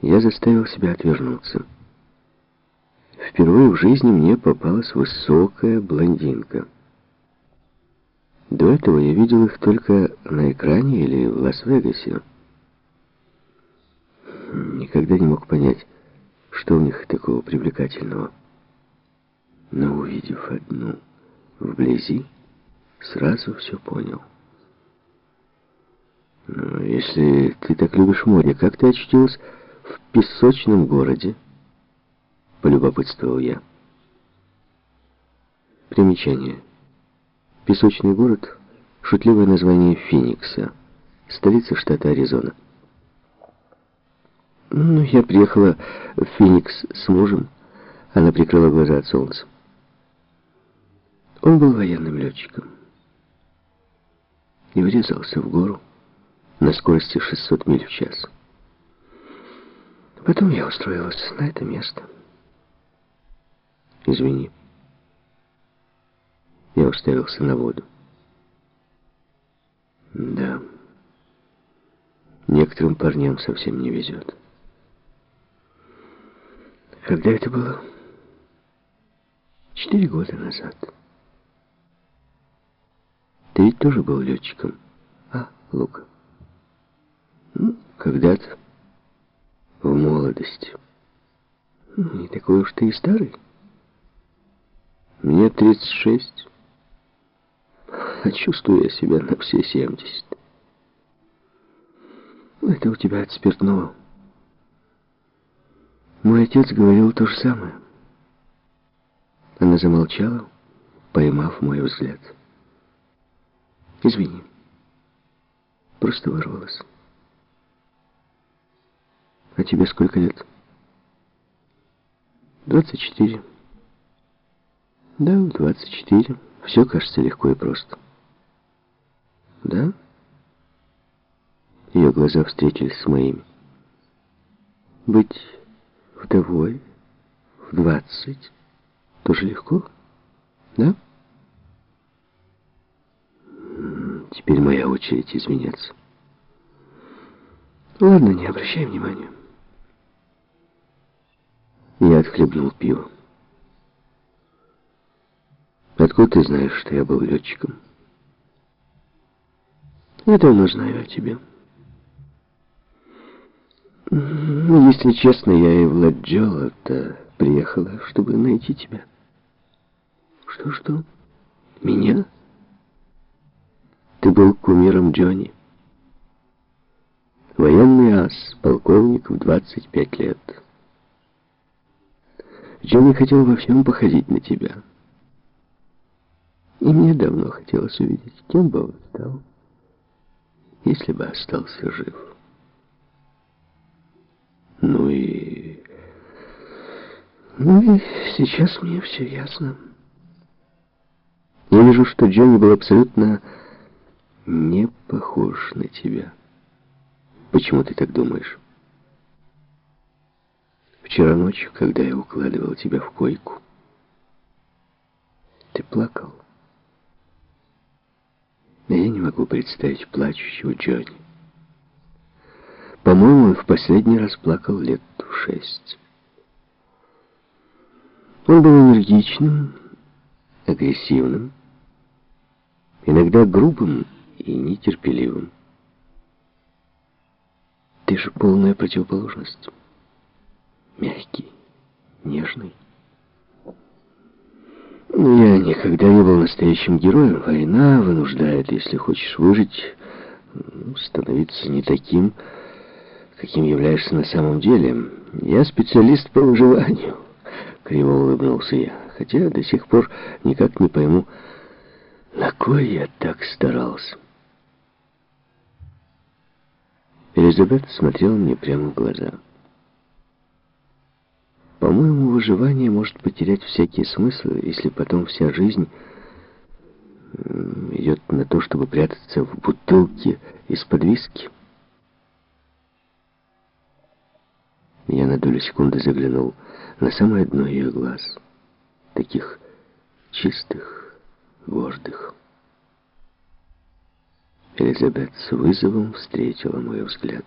Я заставил себя отвернуться. Впервые в жизни мне попалась высокая блондинка. До этого я видел их только на экране или в Лас-Вегасе. Никогда не мог понять, что у них такого привлекательного. Но увидев одну вблизи, сразу все понял. Но если ты так любишь море, как ты очутилась в песочном городе? Полюбопытствовал я. Примечание. Песочный город — шутливое название Феникса, столица штата Аризона. Ну, я приехала в Феникс с мужем. Она прикрыла глаза от солнца. Он был военным летчиком и врезался в гору на скорости 600 миль в час. Потом я устроилась на это место. Извини. Я уставился на воду. Да. Некоторым парням совсем не везет. Когда это было? Четыре года назад. Ты ведь тоже был летчиком, а, Лука? Ну, когда-то, в молодости. Ну, не такой уж ты и старый. Мне 36. А чувствую я себя на все 70. Ну, это у тебя от спиртного. Мой отец говорил то же самое. Она замолчала, поймав мой взгляд. Извини. Просто вырвалась. А тебе сколько лет? 24. Да, 24. Все кажется легко и просто. Да? Ее глаза встретились с моими. Быть вдовой в 20 тоже легко, да? Теперь моя очередь изменяться. Ладно, не обращай внимания. Отхлебнул пиво. Откуда ты знаешь, что я был летчиком? Я давно знаю о тебе. Ну, если честно, я и в Ладжола-то приехала, чтобы найти тебя. Что-что? Меня? Ты был кумиром Джонни. Военный ас, полковник в 25 лет. Джонни хотел во всем походить на тебя. И мне давно хотелось увидеть, кем бы он стал, если бы остался жив. Ну и... Ну и сейчас мне все ясно. Я вижу, что Джонни был абсолютно не похож на тебя. Почему ты так думаешь? Вчера ночью, когда я укладывал тебя в койку, ты плакал. Но я не могу представить плачущего Джонни. По-моему, в последний раз плакал лет в шесть. Он был энергичным, агрессивным, иногда грубым и нетерпеливым. Ты же полная противоположность. Мягкий, нежный. Я никогда не был настоящим героем. Война вынуждает, если хочешь выжить, становиться не таким, каким являешься на самом деле. Я специалист по выживанию, криво улыбнулся я, хотя до сих пор никак не пойму, на кой я так старался. Элизабет смотрела мне прямо в глаза. По-моему, выживание может потерять всякий смысл, если потом вся жизнь идет на то, чтобы прятаться в бутылке из-под виски. Я на долю секунды заглянул на самое дно ее глаз, таких чистых, гордых. Элизабет с вызовом встретила мой взгляд.